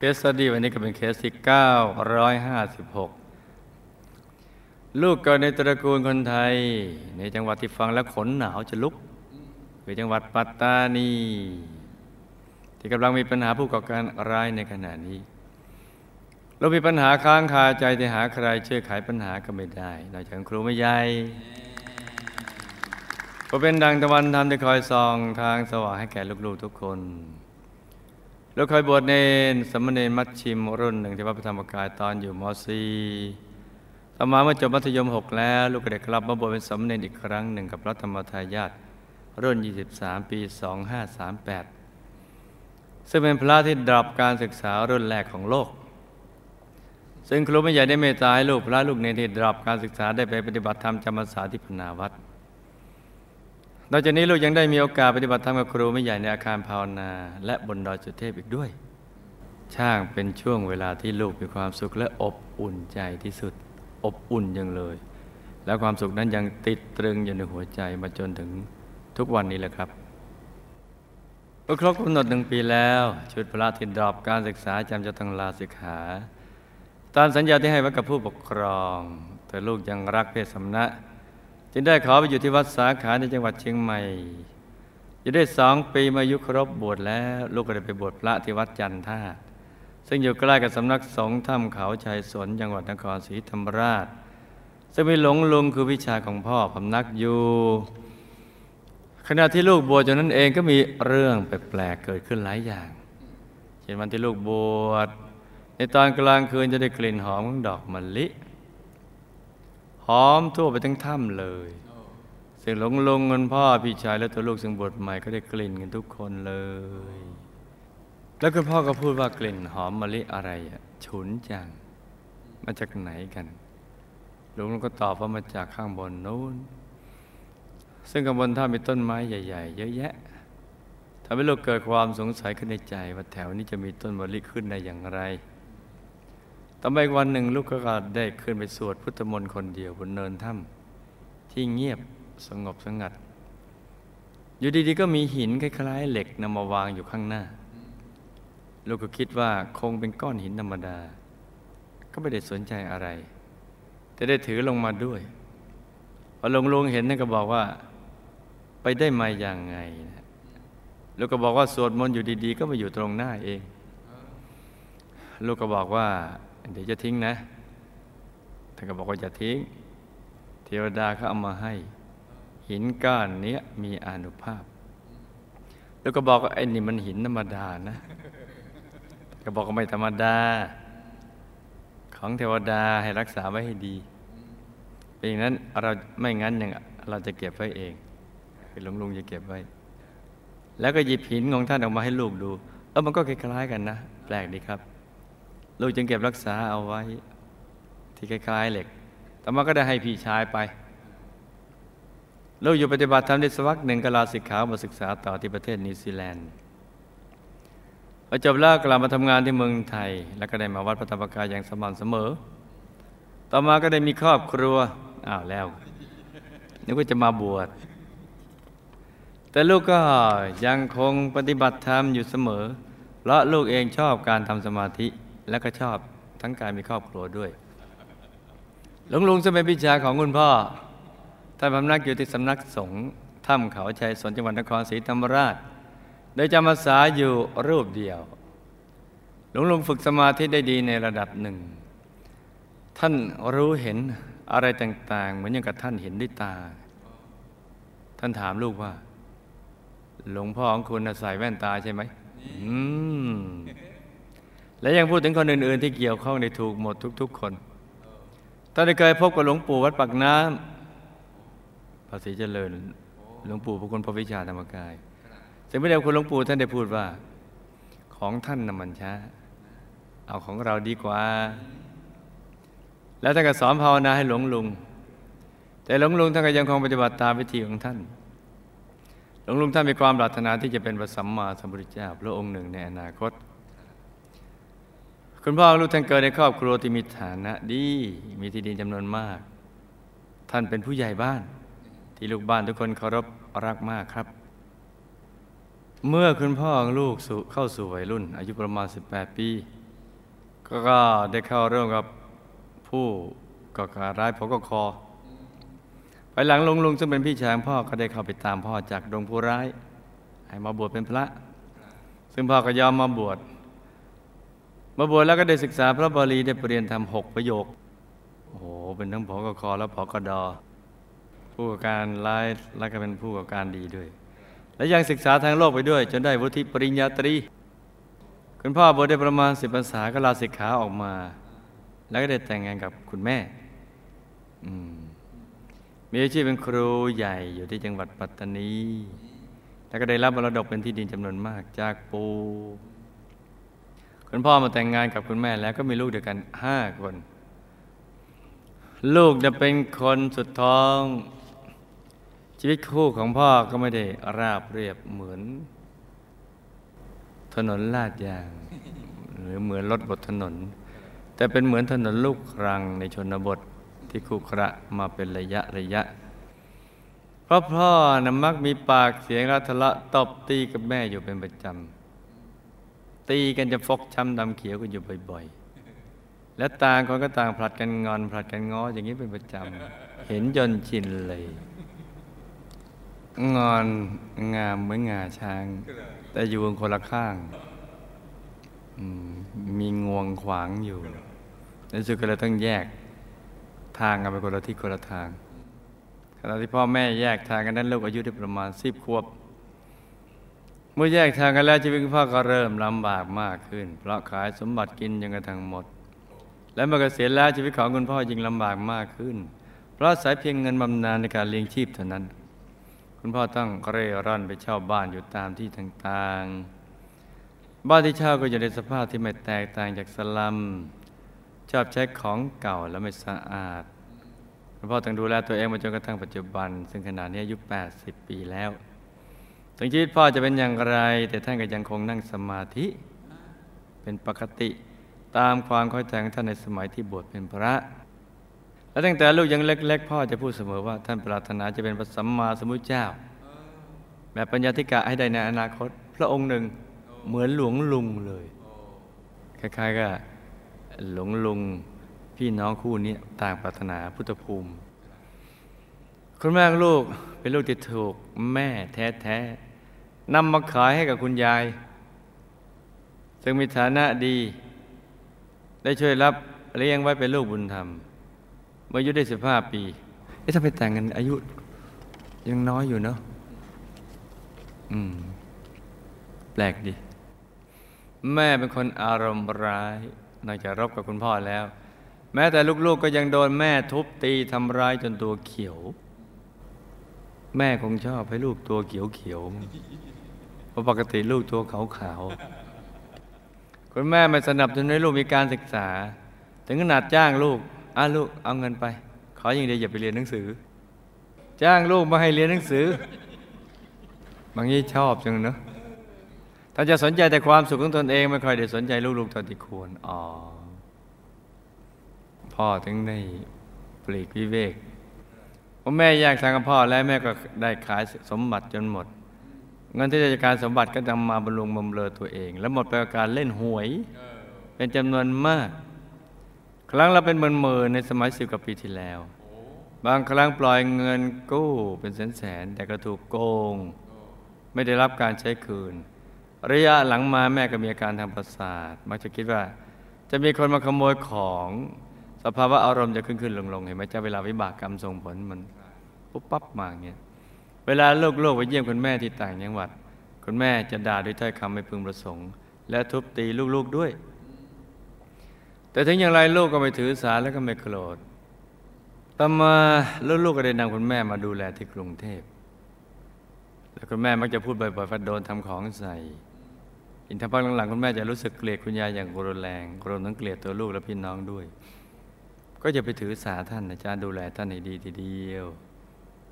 เคสสดีวันนี้ก็เป็นเคสที่ 956 ลูกเกิดในตระกูลคนไทย ในจังหวัดที่ฟังแล้วขนหนาวจะลุกคือจังหวัดปัตตานี ที่กำลังมีปัญหาผู้ก่อการร้ายในขณะนี้ เรามีปัญหาค้างคาใจที่หาใครช่วยไขปัญหาก็ไม่ได้นอกจากครูไม่ใหญ่ก็เป็นดังตะวันทำที่คอยส่องทางสว่างให้แก่ลูกๆทุกคนล้วคอยบวชเนนสมณเณรมัชชิมรุ่นหนึ่งที่วัดพระธรรมกายตอนอยู่ม .4 ต่อมาเมื่อจบมัธยม 6 แล้ว ลูกก็ได้กลับมาบวชเป็นสมณเณรอีกครั้งหนึ่งกับพระธรรมทายาทรุ่น 23 ปี 2538 ซึ่งเป็นพระที่ดรอปการศึกษารุ่นแรกของโลก ซึ่งครูไม่ใหญ่ได้เมตตาให้ลูกพระลูกเนรที่ดรอปการศึกษาได้ไปปฏิบัติธรรมจำพรรษาที่พนาวัดนอกจากนี้ลูกยังได้มีโอกาสปฏิบัติธรรมกับครูไม่ใหญ่ในอาคารภาวนา และบนดอยสุเทพอีกด้วย ช่างเป็นช่วงเวลาที่ลูกมีความสุขและอบอุ่นใจที่สุด อบอุ่นยังเลย และความสุขนั้นยังติดตรึงอยู่ในหัวใจมาจนถึงทุกวันนี้แหละครับเมื่อครบกำหนดหนึ่งปีแล้ว ชุดพระทินดรอปการศึกษาจำจะต้องลาศึกษาตามสัญญาที่ให้ไว้กับผู้ปกครอง แต่ลูกยังรักเพศสำนักจึงได้ขอไปอยู่ที่วัดสาขาในจังหวัดเชียงใหม่อยู่ได้สองปีมายุครบบวชแล้ว ลูกก็ได้ไปบวชพระที่วัดจันท่า ซึ่งอยู่ใกล้กับสำนักสงฆ์ถ้ำเขาชายสนจังหวัดนครศรีธรรมราช ซึ่งมีหลงลุงคือวิชาของพ่อพำนักอยู่ขณะที่ลูกบวชจนนั้นเองก็มีเรื่องแปลกๆเกิดขึ้นหลายอย่าง เช่นวันที่ลูกบวชในตอนกลางคืนจะได้กลิ่นหอมของดอกมะลิ หอมทั่วไปทั้งถ้ำเลยสียงหลงลงเงินพ่อพี่ชายและตัวลูกซึ่งบวชใหม่ก็ได้กลิ่นกันทุกคนเลย แล้วคุณพ่อก็พูดว่ากลิ่นหอมมะลิอะไรอะฉุนจัง มาจากไหนกันลุงก็ตอบว่ามาจากข้างบนนู้น ซึ่งข้างบนถ้ามีต้นไม้ใหญ่ ๆ เยอะแยะทำให้ลูกเกิดความสงสัยขึ้นในใจ ว่าแถวนี้จะมีต้นมะลิขึ้นได้อย่างไรต่อมาอีกวันหนึ่งลูกก็ได้ขึ้นไปสวดพุทธมนต์คนเดียวบนเนินถ้ำที่เงียบสงบสงัด อยู่ดีๆก็มีหินคล้ายๆ เหล็กนำมาวางอยู่ข้างหน้า ลูกก็คิดว่าคงเป็นก้อนหินธรรมดา ก็ไม่ได้สนใจอะไร แต่ได้ถือลงมาด้วยพอลงลุงเห็นนั่นก็บอกว่า ไปได้มาอย่างไงนะลูกก็บอกว่าสวดมนต์อยู่ดีๆ ก็มาอยู่ตรงหน้าเอง ลูกก็บอกว่า เดี๋ยวจะทิ้งนะท่านก็บอกว่าจะทิ้ง เทวดาเขาเอามาให้ หินก้อนนี้มีอนุภาพ แล้วก็บอกว่าไอ้นี่มันหินธรรมดานะ ก็บอกว่าไม่ธรรมดา ของเทวดาให้รักษาไว้ให้ดีเป็นอย่างนั้นเราไม่งั้นอย่างเราจะเก็บไว้เองคือลุงลุงจะเก็บไว้ แล้วก็หยิบหินของท่านออกมาให้ลูกดูเออมันก็คล้ายๆกันนะ แปลกดีครับ ลูกจึงเก็บรักษาเอาไว้ ที่คล้ายๆเหล็กต่อมาก็ได้ให้พี่ชายไปลูกอยู่ปฏิบัติธรรมได้สักหนึ่งก็ลาสิกขามาศึกษาต่อที่ประเทศนิวซีแลนด์ พอจบแล้วกลับมาทำงานที่เมืองไทย แล้วก็ได้มาวัดพระธรรมกายอย่างสม่ำเสมอ ต่อมาก็ได้มีครอบครัวอ้าวแล้วนึกว่าจะมาบวชแต่ลูกก็ยังคงปฏิบัติธรรมอยู่เสมอ เพราะลูกเองชอบการทำสมาธิแล้วก็ชอบทั้งการมีครอบครัวด้วยหลวงลุงจะเป็นพิชาของคุณพ่อท่านพำนักอยู่ที่สำนักสงฆ์ถ้ำเขาชัยสนจังหวัดนครศรีธรรมราช ดยจำพรรษาอยู่รูปเดียว หลวงลุงฝึกสมาธิได้ดีในระดับหนึ่ง ท่านรู้เห็นอะไรต่าง ๆ เหมือนอย่างกับท่านเห็นด้วยตา ท่านถามลูกว่า หลวงพ่อของคุณใส่แว่นตาใช่ไหมอืม และยังพูดถึงคนอื่น ๆ ที่เกี่ยวข้องในถูกหมดทุก ๆ คนตอนที่เคยพบกับหลวงปู่วัดปากน้ำภาษีเจริญ หลวงปู่พระคุณพระวิชาธรรมกาย ซึ่งไม่ได้คุณหลวงปู่ท่านได้พูดว่า ของท่านนำมันช้า เอาของเราดีกว่า แล้วท่านก็สอนภาวนาให้หลวงลุง แต่หลวงลุงท่านก็ยังคงปฏิบัติตามวิธีของท่าน หลวงลุงท่านมีความปรารถนาที่จะเป็นพระสัมมาสัมพุทธเจ้าพระองค์หนึ่งในอนาคต คุณพ่อลูกท่านเกิดในครอบครัวที่มีฐานะดี มีที่ดินจำนวนมาก ท่านเป็นผู้ใหญ่บ้าน ที่ลูกบ้านทุกคนเคารพรักมากครับ เมื่อคุณพ่อของลูกเข้าสู่วัยรุ่น อายุประมาณ 18 ปี ก็ได้เข้าเร่มกับผู้ก่อการร้ายพกคอไปหลังลุงลุงซึ่งเป็นพี่ชายพ่อก็ได้เข้าไปตามพ่อจากดงผู้ร้าย ให้มาบวชเป็นพระ ซึ่งพ่อก็ยอมมาบวชมาบวชแล้วก็ได้ศึกษาพระบาลีได้ปรริญญาธรรมหกประโยคโอ้โหเป็นทั้งพกคและพกดผู้ก่อการร้ายและก็เป็นผู้ก่อการดีด้วย และยังศึกษาทางโลกไปด้วย จนได้วุฒิปริญญาตรี คุณพ่อบวชได้ประมาณสิบพรรษาก็ลาศิกขาออกมา แล้วก็ได้แต่งงานกับคุณแม่อมมีอาชีพเป็นครูใหญ่อยู่ที่จังหวัดปัตตานี แล้วก็ได้รับมรดกเป็นที่ดินจำนวนมากจากปูคุณพ่อมาแต่งงานกับคุณแม่แล้วก็มีลูกเดียวกันห้าคน ลูกจะเป็นคนสุดท้อง ชีวิตคู่ของพ่อก็ไม่ได้ราบเรียบเหมือน ถนนลาดยาง หรือเหมือนรถบนถนน แต่เป็นเหมือนถนนลูกรังในชนบทที่คุกระมาเป็นระยะระยะ เพราะพ่อนะมักมีปากเสียงรัทละตบตีกับแม่อยู่เป็นประจำ ตีกันจะฟกช้ำดำเขียวกันอยู่บ่อยๆ และต่างคนก็ต่างผลัดกันงอนผลัดกันง้ออย่างนี้เป็นประจำ เห็นจนชินเลย งอนงามเหมือนงาช้าง แต่อยู่คนละข้าง มีงวงขวางอยู่ในสุดก็เลยต้องแยกทางกันไปคนละที่คนละทาง ขณะที่พ่อแม่แยกทางกันนั้นลูกอายุได้ประมาณสิบขวบ เมื่อแยกทางกันแล้วชีวิตพ่อก็เริ่มลำบากมากขึ้น เพราะขายสมบัติกินยังกระทั่งหมด และเมื่อเกษียณแล้วชีวิตของคุณพ่อยิ่งลำบากมากขึ้น เพราะสายเพียงเงินบำนาญในการเลี้ยงชีพเท่านั้น คุณพ่อต้องเร่ร่อนไปเช่าบ้านอยู่ตามที่ต่างๆ บ้านที่เช่าก็อยู่ในสภาพที่ไม่แตกต่างจากสลัม ชอบใช้ของเก่าและไม่สะอาดหลวงพ่อต้องดูแลตัวเองมาจนกระทั่งปัจจุบัน ซึ่งขณะนี้อายุ 80 ปีแล้ว ถึงชีวิตพ่อจะเป็นอย่างไร แต่ท่านก็ยังคงนั่งสมาธิ เป็นปกติตามความเข้าใจของท่านในสมัยที่บวชเป็นพระ และตั้งแต่ลูกยังเล็ก ๆ พ่อจะพูดเสมอว่าท่านปรารถนาจะเป็นพระสัมมาสัมพุทธเจ้า แบบปัญญาธิกะให้ได้ในอนาคต พระองค์หนึ่งเหมือนหลวงลุงเลย คล้ายๆกับหลวงลุงพี่น้องคู่นี้ต่างปรารถนาพุทธภูมิ คุณแม่ลูกเป็นลูกที่ถูกแม่แท้ๆนำมาขายให้กับคุณยาย ซึ่งมีฐานะดี ได้ช่วยรับเลี้ยงไว้เป็นลูกบุญธรรม เมื่ออายุได้สิบห้าปีเอ๊ะถ้าไปแต่งกันอายุ ยังน้อยอยู่เนาะอืม แปลกดีแม่เป็นคนอารมณ์ร้าย นอกจากรบกับคุณพ่อแล้ว แม้แต่ลูกๆกก็ยังโดนแม่ทุบตีทำร้ายจนตัวเขียว แม่คงชอบให้ลูกตัวเขียวๆเพราะปกติลูกตัวขาวๆคุณแม่ไม่สนับสนุนให้ลูกมีการศึกษา ถึงขนาดจ้างลูก อะลูกเอาเงินไป ขออย่างเดียวอย่าไปเรียนหนังสือ จ้างลูกมาให้เรียนหนังสือ บางทีชอบจังเนาะถ้าจะสนใจแต่ความสุขของตนเอง ไม่ค่อยได้สนใจลูกๆตอนที่ควรอ๋อพ่อถึงได้ปลีกวิเวกพอแม่แยกทางกับพ่อแล้วแม่ก็ได้ขายสมบัติจนหมดเงินที่จะการสมบัติก็นำมาบำรุงบำเรอตัวเอง แล้วหมดไปกับการเล่นหวย เป็นจำนวนมาก ครั้งเราเป็นหมื่นๆในสมัยสิบกว่าปีที่แล้ว บางครั้งปล่อยเงินกู้เป็นแสนๆแต่ก็ถูกโกง ไม่ได้รับการใช้คืน ระยะหลังมาแม่ก็มีอาการทางประสาท มักจะคิดว่า จะมีคนมาขโมยของสภาวะอารมณ์จะขึ้นขึ้นลงลงเห็นไหมเจ้าเวลาวิบากกรรมส่งผลมันปุ๊บปั๊บมาเงี้ยเวลาโลกโลกไปเยี่ยมคุณแม่ที่ต่างจังหวัด คุณแม่จะด่าด้วยถ้อยคำไม่พึงประสงค์ และทุบตีลูกๆด้วย แต่ถึงอย่างไรลูกก็ไม่ถือสาและก็ไม่โกรธต่อมาลูกๆก็ได้นำคุณแม่มาดูแลที่กรุงเทพ แล้วคุณแม่มักจะพูดบ่อยๆฟัดโดนทำของใส่ อินทพักหลังๆคุณแม่จะรู้สึกเกลียดคุณยายอย่างรุนแรงรวมทั้งเกลียดตัวลูกและพี่น้องด้วย ก็จะไปถือสาท่านอาจารย์ดูแลท่านให้ดีทีเดียว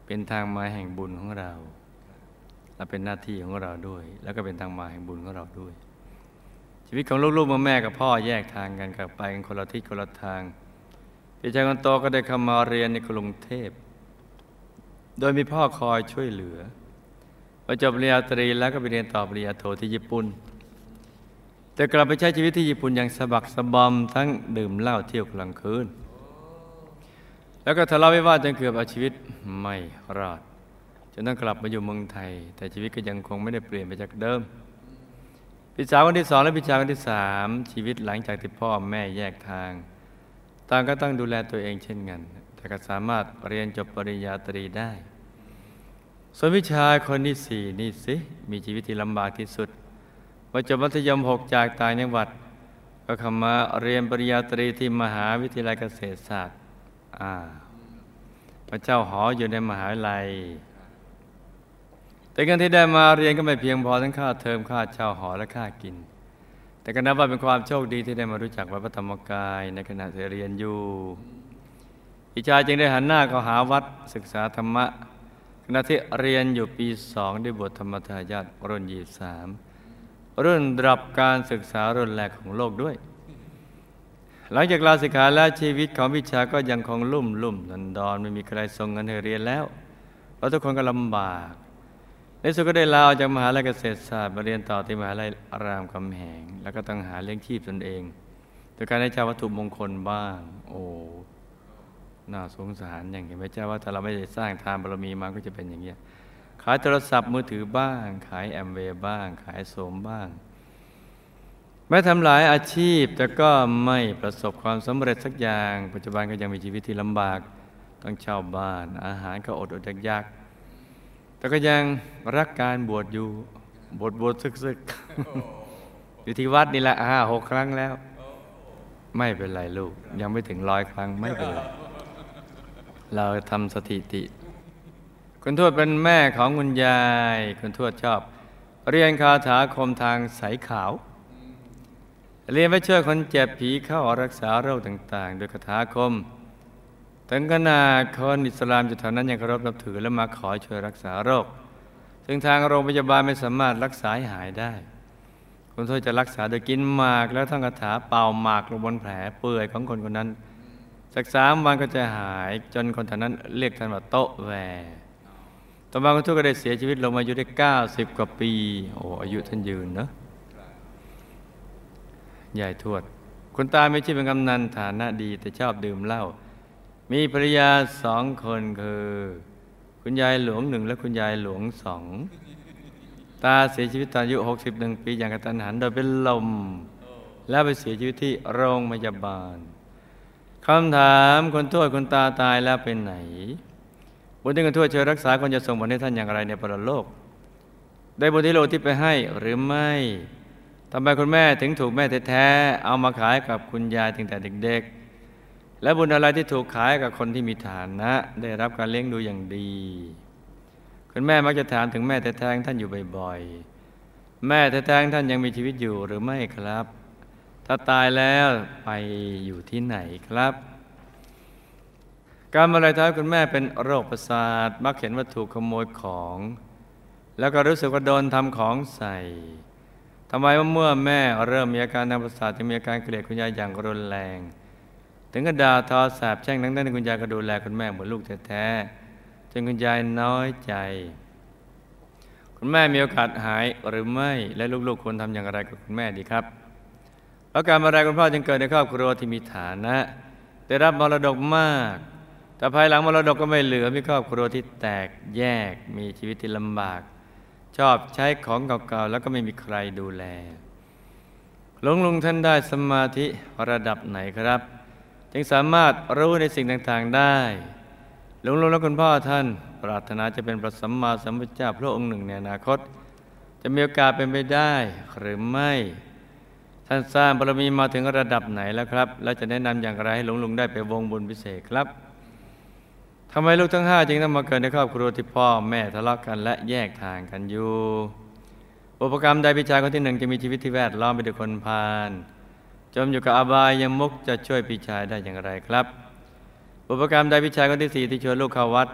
เป็นทางมาแห่งบุญของเรา และเป็นหน้าที่ของเราด้วย แล้วก็เป็นทางมาแห่งบุญของเราด้วย ชีวิตของลูกๆมาแม่กับพ่อแยกทางกันกลับไปกันคนละทิศคนละทางพี่ชายคนโตก็ได้เข้ามาเรียนในกรุงเทพ โดยมีพ่อคอยช่วยเหลือพอจบปริญญาตรีแล้วก็ไปเรียนต่อปริญญาโทที่ญี่ปุ่น แต่กลับไปใช้ชีวิตที่ญี่ปุ่นอย่างสะบักสะบอมทั้งดื่มเหล้าเที่ยวกลางคืน แล้วก็ทะเลาะวิวาทจนเกือบเอาชีวิตไม่รอดจนต้องกลับมาอยู่เมืองไทย แต่ชีวิตก็ยังคงไม่ได้เปลี่ยนไปจากเดิม พี่สาวคนที่สองและพี่ชายคนที่สามชีวิตหลังจากที่พ่อแม่แยกทางต่างก็ต้องดูแลตัวเองเช่นกัน แต่ก็สามารถเรียนจบปริญญาตรีได้ ส่วนพี่ชายคนที่สี่นี่สิมีชีวิตที่ลำบากที่สุดพอจบมัธยมหกจากต่างจังหวัด ก็เข้ามาเรียนปริญญาตรีที่มหาวิทยาลัยเกษตรศาสตร์อ่าพระเจ้าหออยู่ในมหาวิทยาลัย แต่เงินที่ได้มาเรียนก็ไม่เพียงพอทั้งค่าเทอมค่าเช่าหอและค่ากิน แต่ก็นับว่าเป็นความโชคดีที่ได้มารู้จักวัดพระธรรมกายในขณะเรียนอยู่ อิชายจึงได้หันหน้าเข้าหาวัดศึกษาธรรมะขณะที่เรียนอยู่ปีสองได้บทธรรมทายาทรุ่นยี่สามรุ่นรับการศึกษารุ่นแรกของโลกด้วย หลังจากลาสิกขาแล้วชีวิตของวิชาก็ยังคงลุ่มลุ่มดันดอนไม่มีใครส่งเงินให้เรียนแล้วเพราะทุกคนก็ลำบาก ในสุดก็ได้ลาออกจากมหาลัยเกษตรศาสตร์มาเรียนต่อที่มหาลัยรามคำแหง แล้วก็ต้องหาเลี้ยงชีพตนเองโดยการให้เจ้าวัตถุมงคลบ้าง โอ้น่าสงสารอย่างเห็นไหมเจ้าว่าถ้าเราไม่ได้สร้างทานบารมีมาก็จะเป็นอย่างเงี้ยขายโทรศัพท์มือถือบ้าง ขายแอมเวย์บ้าง ขายโสมบ้างแม้ทำหลายอาชีพแต่ก็ไม่ประสบความสำเร็จสักอย่าง ปัจจุบันก็ยังมีชีวิตที่ลำบาก ต้องเช่าบ้าน อาหารก็อดอดยากๆ แต่ก็ยังรักการบวชอยู่บวชบวชซึกๆอยู่ที่วัดนี่แหละห้าหกครั้งแล้ว ไม่เป็นไรลูก ยังไม่ถึงร้อยครั้งไม่เป็นไร เราทำสถิติ คุณทวดเป็นแม่ของคุณยาย คุณทวดชอบ เรียนคาถาคมทางสายขาว เรียนไปช่วยคนเจ็บผีเข้ารักษาโรคต่าง ๆ โดยคาถาคม ถึงขนาดคนอิสลามจุดแถวนั้นยังเคารพนับถือและมาขอช่วยรักษาโรค ซึ่งทางโรงพยาบาลไม่สามารถรักษาให้หายได้คุณทวจะรักษาโดยกินหมากแล้วท่องคาถาเป่าหมากลงบนแผลเปื่อยของคนคนนั้น สักสามวันก็จะหายจนคนแถวนั้นเรียกท่านว่าโตะแวต่อมาคุณทวดก็ได้เสียชีวิตลงมาอายุได้90 กว่าปี โอ้อายุท่านยืนเนอะยายทวด คุณตาไม่ใช่เป็นกำนันฐานะดีแต่ชอบดื่มเหล้า มีภรรยาสองคนคือ คุณยายหลวงหนึ่งและคุณยายหลวงสอง ตาเสียชีวิตตอนอายุ 61 ปีอย่างกระตันหันโดยเป็นลม แล้วไปเสียชีวิตที่โรงพยาบาลคำถามคนทวดคนตาตายแล้วเป็นไหนบุญที่คนทวดช่วยรักษาคนจะส่งผลให้ท่านอย่างไรในปรโลก ได้บุญที่โลที่ไปให้หรือไม่ทำไมคุณแม่ถึงถูกแม่แท้ๆเอามาขายกับคุณยายตั้งแต่เด็กๆ และบุญอะไรที่ถูกขายกับคนที่มีฐานะ ได้รับการเลี้ยงดูอย่างดี คุณแม่มักจะถามถึงแม่แท้ๆท่านอยู่บ่อยๆ แม่แท้ๆท่านยังมีชีวิตอยู่หรือไม่ครับ ถ้าตายแล้วไปอยู่ที่ไหนครับ การมาลายท้ายคุณแม่เป็นโรคประสาทมักเห็นว่าถูกขโมยของ แล้วก็รู้สึกว่าโดนทำของใส่ทำไมเมื่อแม่เริ่มมีอาการทางประสาทจะมีอาการเกลียดคุณยายอย่างรุนแรง ถึงกระดาทอสาบแช่งทั้งนั้นคุณยายก็ดูแลคุณแม่เหมือนลูกแท้ๆจนคุณยายน้อยใจ คุณแม่มีโอกาสหายหรือไม่และลูกๆควรทำอย่างไรกับคุณแม่ดีครับแล้วการมาไรคุณพ่อจึงเกิดในครอบครัวที่มีฐานะ ได้รับมรดกมาก แต่ภายหลังมรดกก็ไม่เหลือมีครอบครัวที่แตกแยกมีชีวิตที่ลำบาก ชอบใช้ของเก่าๆแล้วก็ไม่มีใครดูแลหลวงลุงท่านได้สมาธิระดับไหนครับ จึงสามารถรู้ในสิ่งต่างๆได้หลวงลุงและคุณพ่อท่านปรารถนาจะเป็นพระสัมมาสัมพุทธเจ้าพระองค์หนึ่งในอนาคต จะมีโอกาสเป็นไปได้หรือไม่ ท่านสร้างบารมีมาถึงระดับไหนแล้วครับ แล้วจะแนะนำอย่างไรให้หลวงลุงได้ไปวงบุญพิเศษครับทำไมลูกทั้งห้าจึงต้องมาเกิดในครอบครัวที่พ่อแม่ทะเลาะกันและแยกทางกันอยู่ อุปกรรมใดพิชายคนที่หนึ่งจะมีชีวิตที่แวดล้อมไปด้วยคนพาล จมอยู่กับอบายยังมุกจะช่วยพี่ชายได้อย่างไรครับ อุปกรรมใดวิชายคนที่สี่ที่ชวนลูกเข้าวัด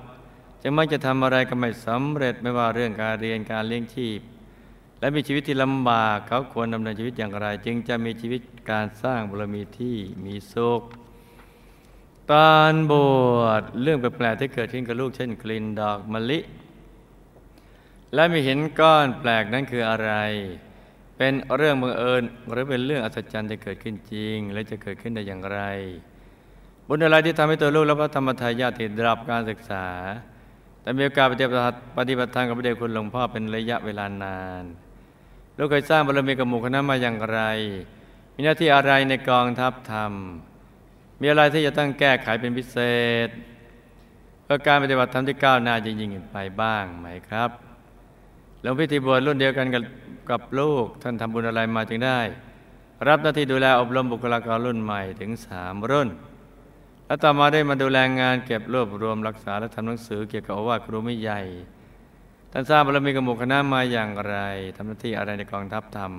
จึงมักจะทำอะไรก็ไม่สำเร็จไม่ว่าเรื่องการเรียนการเลี้ยงชีพ และมีชีวิตที่ลำบากเขาควรดำเนินชีวิตอย่างไร จึงจะมีชีวิตการสร้างบารมีที่มีสุขตอนบวชเรื่องแปลกๆที่เกิดขึ้นกับลูกเช่นกลิ่นดอกมะลิ และมีเห็นก้อนแปลกนั้นคืออะไร เป็นเรื่องบังเอิญหรือเป็นเรื่องอัศจรรย์ที่เกิดขึ้นจริง และจะเกิดขึ้นได้อย่างไร บุญอะไรที่ทำให้ตัวลูกและพระธรรมทายาทติดรับการศึกษา แต่มีโอกาสปฏิบัติปฏิบัติธรรมกับพระเดชคุณหลวงพ่อเป็นระยะเวลานานลูกเคยสร้างบารมีกับหมู่คณะมาอย่างไร มีหน้าที่อะไรในกองทัพธรรม มีอะไรที่จะต้องแก้ไขเป็นพิเศษเพื่อการปฏิบัติธรรมที่ก้าวหน้าจะยิ่งไปบ้างไหมครับหลวงพิธีบวชรุ่นเดียวกันกับ กับลูกท่านทำบุญอะไรมาจึงได้ รับหน้าที่ดูแลอบรมบุคลากรรุ่นใหม่ถึงสามรุ่น และต่อมาได้มาดูแลงานเก็บรวบรวมรักษาและทำหนังสือเกี่ยวกับอาวาสครูไม่ใหญ่ ท่านทราบบารมีกับหมู่คณะมาอย่างไรทำหน้าที่อะไรในกองทัพธรรม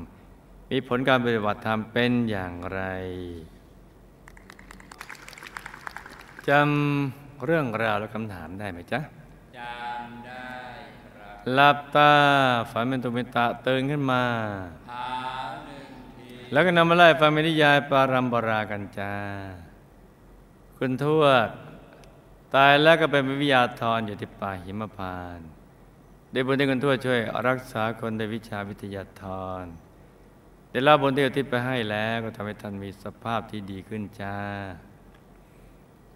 มีผลการปฏิบัติธรรมเป็นอย่างไรจำเรื่องราวและคำถามได้ไหมจ๊ะ หลับตาฝันเป็นตุมิตะตื่นขึ้นมาหาหนึ่งทีแล้วก็นำมาไล่ฟังเมนิยายปารัมปรากันจ้าคุณทวดตายแล้วก็เป็นวิทยาธรอยู่ที่ป่าหิมพานได้บุญที่คุณทวดช่วยรักษาคนในวิชาวิทยาธรได้รับบุญที่อุทิศไปให้แล้วก็ทำให้ท่านมีสภาพที่ดีขึ้นจ้า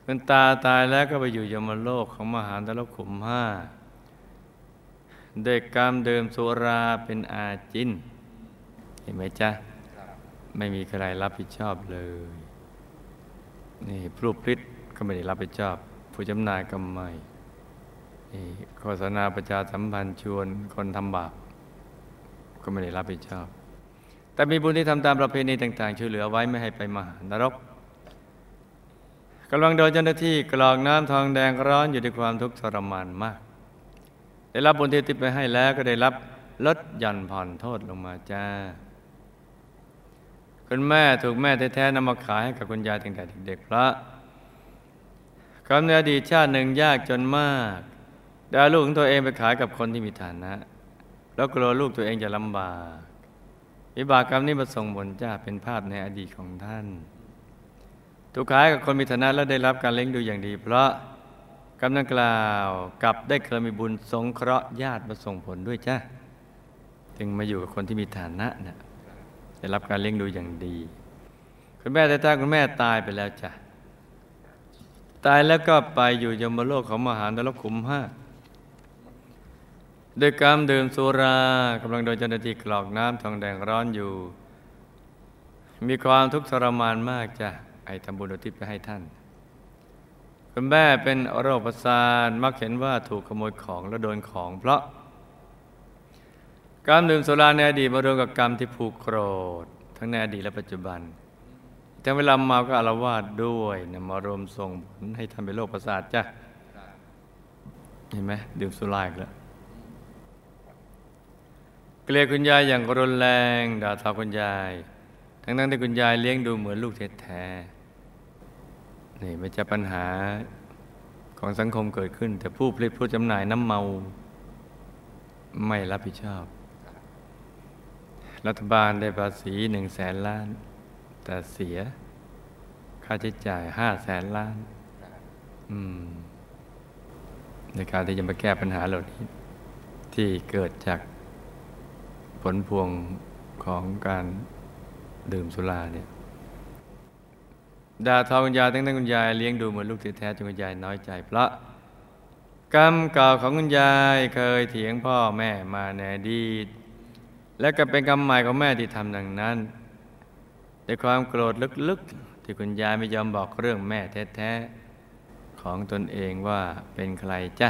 คุณตาตายแล้วก็ไปอยู่ยมโลกของมหาตลกขุมห้า เด็กกรรมเดิมสุราเป็นอาจิน เห็นไหมจ๊ะ ไม่มีใครรับผิดชอบเลย นี่พรูปพลิษก็ไม่ได้รับผิดชอบ ผู้จำหน่ายก็ไม่นี่โฆษณาประชาสัมพันธ์ชวนคนทำบาปก็ไม่ได้รับผิดชอบ แต่มีบุญที่ทำตามประเพณีต่าง ๆ ช่วยเหลือไว้ไม่ให้ไปมหานรกกำลังโดนเจ้าหน้าที่กรอกน้ำทองแดงร้อนอยู่ด้วยความทุกข์ทรมานมาก ได้รับบุญที่ติดไปให้แล้วก็ได้รับลดหย่อนผ่อนโทษลงมาจ้า คุณแม่ถูกแม่แท้ๆนำมาขายให้กับคุณยายตั้งแต่เด็กๆพระกำเนิดอดีตชาติหนึ่งยากจนมากได้ลูกของตัวเองไปขายกับคนที่มีฐานะ แล้วกลัวลูกตัวเองจะลำบากวิบากกรรมนี้มาส่งผลจ้าเป็นภาพในอดีตของท่าน ถูกขายกับคนมีฐานะและได้รับการเลี้ยงดูอย่างดี เพราะ กำลังกล่าวกับได้เคยมีบุญสงเคราะห์ญาติมาส่งผลด้วยจ้าจึงมาอยู่กับคนที่มีฐานะนะได้รับการเลี้ยงดูอย่างดี คุณแม่แต่ถ้าคุณแม่ตายไปแล้วจ้ะตายแล้วก็ไปอยู่ยมโลกของมหานรกขุมห้าโดยกรรมดื่มสุรากำลังโดนเจ้าหน้าที่กรอกน้ำทองแดงร้อนอยู่ มีความทุกข์ทรมานมากจ้ะไอทำบุญอุทิศไปให้ท่าน คุณแม่เป็นโรคประสาทมักเห็นว่าถูกขโมยของแล้วโดนของเพราะการดื่มสุราในอดีตมารวมกับกรรมที่ผูกโกรธ ทั้งในอดีตและปัจจุบันแต่เวลาเมาก็อารวาสด้วยนมารวมส่งผลให้ทำเป็นโรคประสาทจ้ะเห็นไหมดื่มสุราอีกแล้วเกลียดคุณยายอย่างรุนแรงด่าทอคุณยาย ทั้งนั้นที่คุณยายเลี้ยงดูเหมือนลูกแท้ นี่ไม่จะปัญหาของสังคมเกิดขึ้น แต่ผู้ผลิตผู้จำหน่ายน้ำเมา ไม่รับผิดชอบ รัฐบาลได้ภาษีหนึ่งแสนล้าน แต่เสีย ค่าใช้จ่ายห้าแสนล้านในการที่จะมาแก้ปัญหาเหล่านี้ ที่เกิดจากผลพวงของการดื่มสุราเนี่ย ด่าทอคุณยายตั้งแต่คุณยายเลี้ยงดูเหมือนลูกแท้จนคุณยายน้อยใจ เพราะกรรมเก่าของคุณยายเคยเถียงพ่อแม่มาในอดีตและก็เป็นกรรมใหม่ของแม่ที่ทำดังนั้นด้วยความโกรธลึกๆ ที่คุณยายไม่ยอมบอกเรื่องแม่แท้ๆของตนเองว่าเป็นใครจ้ะ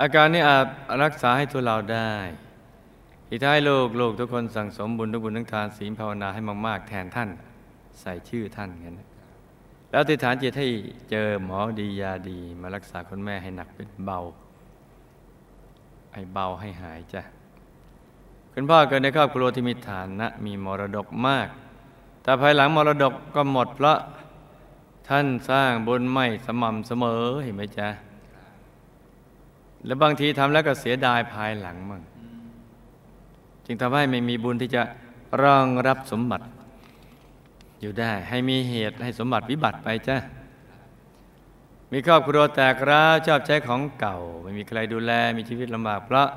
อาการนี้อาจรักษาให้ตัวเราได้อีกท้ายลูกลูกทุกคนสั่งสมบุญทุกบุญทั้งทานศีลภาวนาให้มากๆแทนท่าน ใส่ชื่อท่านกันแล้วติฐานจิตให้เจอหมอดียาดี มารักษาคุณแม่ให้หนักเป็นเบา ให้เบาให้หายจ้ะคุณพ่อเกิดในครอบครัวที่มีฐานะมีมรดกมาก แต่ภายหลังมรดกก็หมดเพราะท่านสร้างบุญไม่สม่ำเสมอเห็นไหมจ๊ะ และบางทีทำแล้วก็เสียดายภายหลังมั่งจึงทำให้ไม่มีบุญที่จะรองรับสมบัติ อยู่ได้ให้มีเหตุให้สมบัติวิบัติไปจ้ะมีครอบครัวแตกร้าวชอบใช้ของเก่า ไม่มีใครดูแลมีชีวิตลำบากเพราะ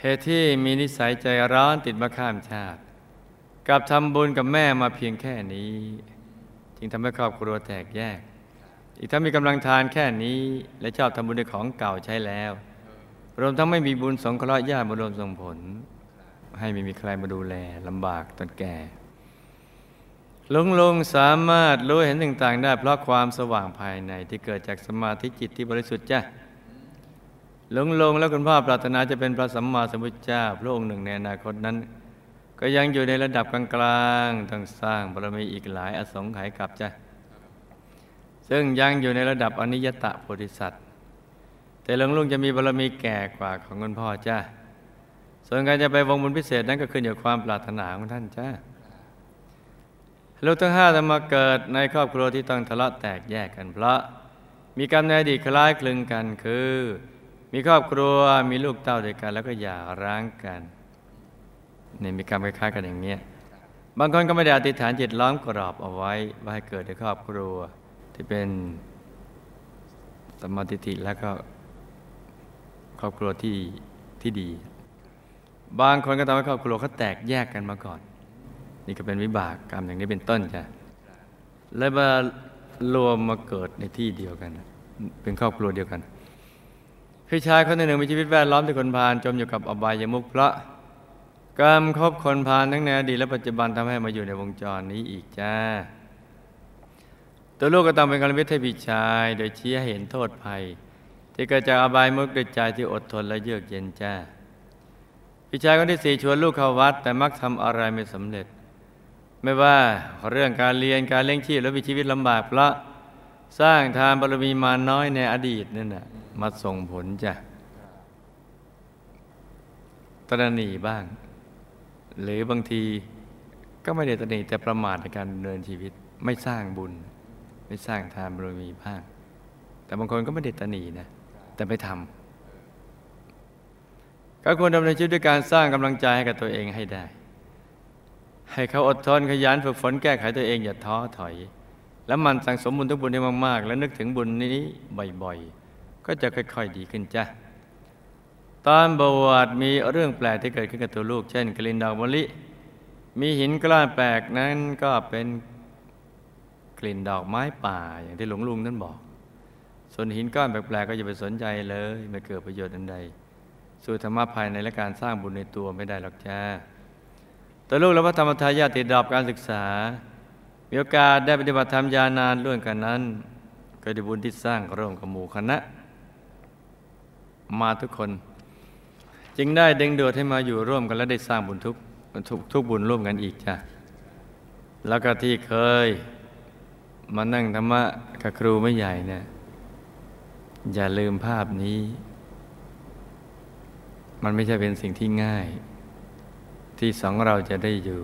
เหตุที่มีนิสัยใจร้อนติดมาข้ามชาติ กับทำบุญกับแม่มาเพียงแค่นี้ จึงทำให้ครอบครัวแตกแยก อีกถ้ามีกำลังทานแค่นี้ และชอบทำบุญในของเก่าใช้แล้ว รวมทั้งไม่มีบุญสงเคราะห์ญาติบุญรวมส่งผล ให้ไม่มีใครมาดูแลลำบากตอนแก่ ลุงลุงสามารถรู้เห็นต่างๆได้ เพราะความสว่างภายในที่เกิดจากสมาธิจิตที่บริสุทธิ์จ้ะลุงลุงและคุณพ่อปรารถนาจะเป็นพระสัมมาสัมพุทธเจ้าพระองค์หนึ่งในอนาคตนั้น ก็ยังอยู่ในระดับกลางๆต้องสร้างบารมีอีกหลายอสงไขยกับจ้ะซึ่งยังอยู่ในระดับอนิยตะโพธิสัตว์ แต่ลุงลุงจะมีบารมีแก่กว่าของคุณพ่อจ้ะส่วนการจะไปวงบุญพิเศษนั้นก็ขึ้นอยู่ความปรารถนาของท่านจ้ะ ลูกทั้งห้าจะมาเกิดในครอบครัวที่ต้องทะเลาะแตกแยกกันเพราะ มีกรรมในอดีตคล้ายคลึงกันคือ มีครอบครัวมีลูกเต้าด้วยกัน แล้วก็หย่าร้างกันนี่มีกรรมคล้ายๆกันอย่างเงี้ยบางคนก็ไม่ได้อธิษฐานจิตล้อมกรอบเอาไว้ว่าให้เกิดในครอบครัวที่เป็นสมาธิแล้วก็ครอบครัวที่ที่ดี บางคนก็ทำให้ครอบครัวเขาแตกแยกกันมาก่อน นี่ก็เป็นวิบากกรรมอย่างนี้เป็นต้นจ้ะแล้วมารวมมาเกิดในที่เดียวกัน เป็นครอบครัวเดียวกันพี่ชายคนหนึ่งมีชีวิตแวดล้อมที่คนพาลจมอยู่กับอบายมุขพระกรรมครบคนพาลทั้งในอดีตและปัจจุบันทำให้มาอยู่ในวงจรนี้อีกจ้า ตัวลูกก็ต้องเป็นการวิทย์ให้พี่ชาย โดยชี้ให้เห็นโทษภัย ที่เกิดจากอบายมุกด้วยใจที่อดทนและเยือกเย็นจ้าพี่ชายคนที่สี่ชวนลูกเข้าวัด แต่มักทำอะไรไม่สำเร็จ ไม่ว่าเรื่องการเรียนการเลี้ยงชีพและมีชีวิตลำบากเพราะสร้างทานบารมีมาน้อยในอดีตนั่นนะมาส่งผลจ้ะตระหนี่บ้าง หรือบางทีก็ไม่ได้ตระหนี่แต่ประมาทในการดำเนินชีวิตไม่สร้างบุญ ไม่สร้างทานบารมีบ้าง แต่บางคนก็ไม่ได้ตระหนี่นะ แต่ไม่ทำก็ควรดำเนินชีวิตด้วยการสร้างกำลังใจให้กับตัวเองให้ได้ ให้เขาอดทนขยันฝึกฝนแก้ไขตัวเองอย่าท้อถอย แล้วมันสั่งสมบุญทุกบุญให้มากๆ แล้วนึกถึงบุญนี้บ่อยๆ ก็จะค่อย ๆ ดีขึ้นจ้ะตอนบวชมีเรื่องแปลกที่เกิดขึ้นกับตัวลูก เช่นกลิ่นดอกมะลิ มีหินกล้าแปลกนั้นก็เป็นกลิ่นดอกไม้ป่าอย่างที่หลวงลุงนั้นบอก ส่วนหินก้อนแปลกๆก็อย่าไปสนใจเลยไม่เกิดประโยชน์อันใด สู่ธรรมะภายในและการสร้างบุญในตัวไม่ได้หรอกจ้า ตัวลูกและพระธรรมทายาติดดอบการศึกษา มีโอกาสได้ปฏิบัติธรรมยานานร่วมกันนั้น ก็ได้บุญที่สร้างร่วมกับหมู่คณะ มาทุกคน จึงได้ดึงดูดให้มาอยู่ร่วมกันและได้สร้างบุญทุกทุกทุกบุญร่วมกันอีกจ้ะแล้วก็ที่เคย มานั่งธรรมะกับครูไม่ใหญ่เนี่ยอย่าลืมภาพนี้ มันไม่ใช่เป็นสิ่งที่ง่าย ที่สองเราจะได้อยู่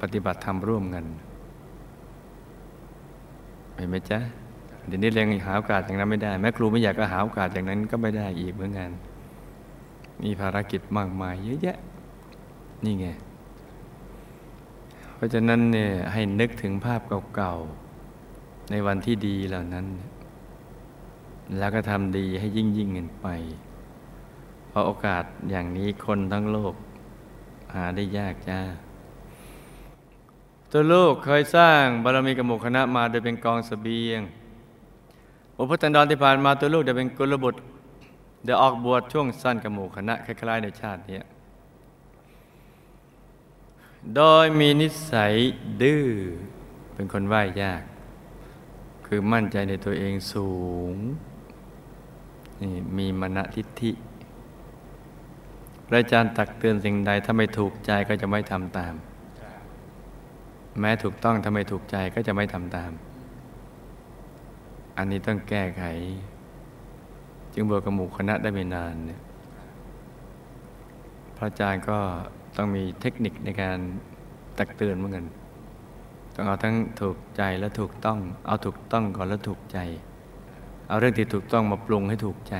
ปฏิบัติธรรมร่วมกันเห็นไหมจ๊ะเดี๋ยวนี้เรียงหาโอกาสอย่างนั้นไม่ได้ แม้ครูไม่อยากก็หาโอกาสอย่างนั้นก็ไม่ได้อีกเหมือนกันมีภารกิจมากมายเยอะแยะ นี่ไง เพราะฉะนั้นเนี่ยให้นึกถึงภาพเก่าๆ ในวันที่ดีเหล่านั้น แล้วก็ทำดีให้ยิ่งยิ่งเงินไป เพราะโอกาสอย่างนี้คนทั้งโลก หาได้ยากจ้าตัวลูกเคยสร้างบารมีกับหมู่คณะมาโดยเป็นกองสเสบียงอุปถันดรที่ผ่านมาตัวลูกได้เป็นกุลบุตรเดี๋ยวออกบวชช่วงสั้นกับหมู่คณะคล้ายๆในชาตินี้โดยมีนิสัยดื้อเป็นคนไหว้ยาก คือมั่นใจในตัวเองสูงนี่มีมณทิฏฐิ พระอาจารย์ตักเตือนสิ่งใดถ้าไม่ถูกใจก็จะไม่ทำตาม แม้ถูกต้องถ้าไม่ถูกใจก็จะไม่ทำตาม อันนี้ต้องแก้ไข จึงบวชกระหมู่คณะได้ไม่นานเนี่ยพระอาจารย์ก็ต้องมีเทคนิคในการตักเตือนเหมือนกันต้องเอาทั้งถูกใจและถูกต้อง เอาถูกต้องก่อนแล้วถูกใจ เอาเรื่องที่ถูกต้องมาปรุงให้ถูกใจ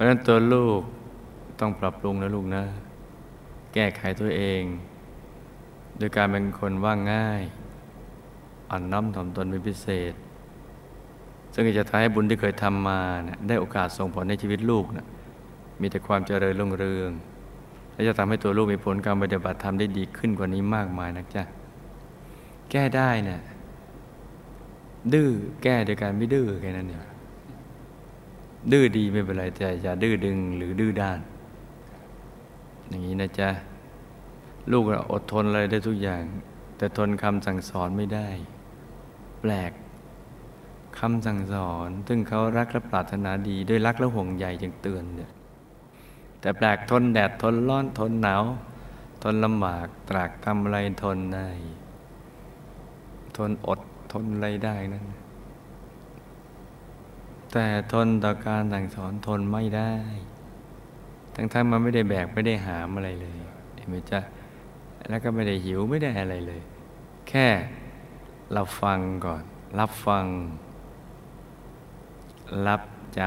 ราะฉะนั้นตัวลูกต้องปรับปรุงนะลูกนะ แก้ไขตัวเอง โดยการเป็นคนว่าง่าย อ่อนน้อมถ่อมตนเป็นพิเศษ ซึ่งจะทำให้บุญที่เคยทำมานะได้โอกาสส่งผลในชีวิตลูกนะมีแต่ความเจริญรุ่งเรือง และจะทำให้ตัวลูกมีผลการปฏิบัติธรรมได้ดีขึ้นกว่านี้มากมายนะจ๊ะแก้ได้เนะี่ยดื้อแก้โดยการไม่ดื้อแค่นั้นเอง ดื้อดีไม่เป็นไรแต่อย่าดื้อดึงหรือดื้อด้าน อย่างนี้นะจ๊ะ ลูกอดทนอะไรได้ทุกอย่าง แต่ทนคำสั่งสอนไม่ได้ แปลกคำสั่งสอน ซึ่งเขารักและปรารถนาดีด้วยรักและห่วงใยจึงเตือนเนี่ยแต่แปลกทนแดดทนร้อนทนหนาว ทนลำบากตรากทำอะไรทนได้ ทนอดทนอะไรได้นั่น แต่ทนต่อการสั่งสอนทนไม่ได้ ทั้งท่านมันไม่ได้แบกไม่ได้หามอะไรเลยเห็นไหมจ๊ะแล้วก็ไม่ได้หิวไม่ได้อะไรเลย แค่เราฟังก่อน รับฟัง รับจ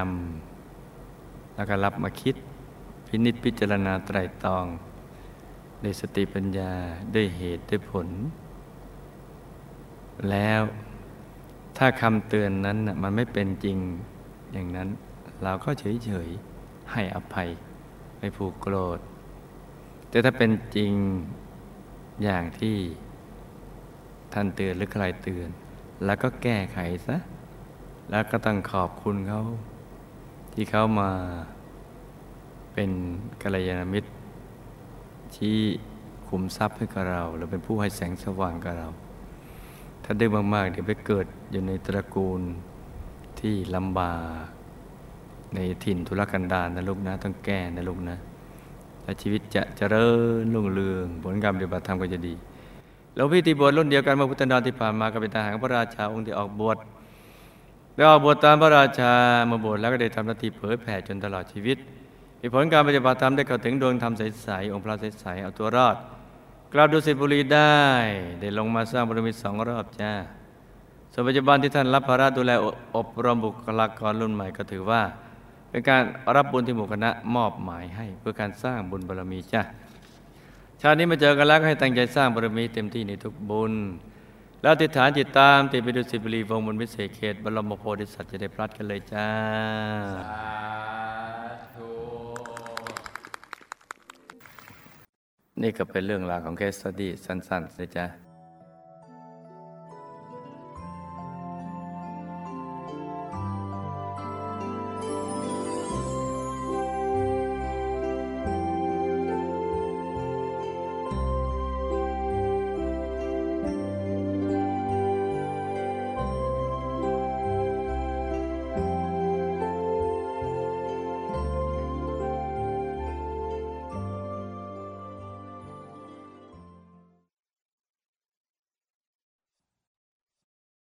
ำแล้วก็รับมาคิด พินิจพิจารณาไตรตรองด้วยสติปัญญาด้วยเหตุด้วยผล แล้วถ้าคำเตือนนั้นมันไม่เป็นจริง อย่างนั้นเราก็เฉยๆให้อภัยไม่ผูกโกรธ แต่ถ้าเป็นจริงอย่างที่ท่านเตือนหรือใครเตือน แล้วก็แก้ไขซะ แล้วก็ต้องขอบคุณเขา ที่เขามาเป็นกัลยาณมิตร ที่คุมทรัพย์ให้กับเรา หรือเป็นผู้ให้แสงสว่างกับเรา ถ้าดื้อมากๆเดี๋ยวไปเกิดอยู่ในตระกูล ที่ลำบากในถิ่นทุรกันดารนะลูกนะ ต้องแก้นะลูกนะและชีวิตจะเจริญรุ่งเรือง ผลการปฏิบัติธรรมก็จะดีแล้วพี่ที่บวชรุ่นเดียวกันเมื่อพุทธดาที่ผ่านมาก็เป็นทหารพระราชาองค์ที่ออกบวชได้ออกบวชตามพระราชามาบวชแล้วก็ได้ทำหน้าที่เผยแผ่จนตลอดชีวิตมีผลการปฏิบัติธรรมได้เข้าถึงดวงธรรมใสๆองค์พระใสๆเอาตัวรอด กลับดุสิตบุรีได้ ได้ลงมาสร้างบารมีสองรอบจ้า ส่วนปัจจุบันที่ท่านรับภาระดูแลอบรมบุคลากรรุ่นใหม่ก็ถือว่า เป็นการรับบุญที่หมู่คณะมอบหมายให้ เพื่อการสร้างบุญบารมีจ้าชาตินี้มาเจอกันแล้วให้ตั้งใจสร้างบารมีเต็มที่ในทุกบุญ แล้วติดฐานจิตตามติดไปดูสิบรีวงบนวิเศษเขตบรมโพธิสัตว์จะได้พลัดกันเลยจ้าสนี่ก็เป็นเรื่องราวของเคสสตี้สั้นๆนะจ๊ะ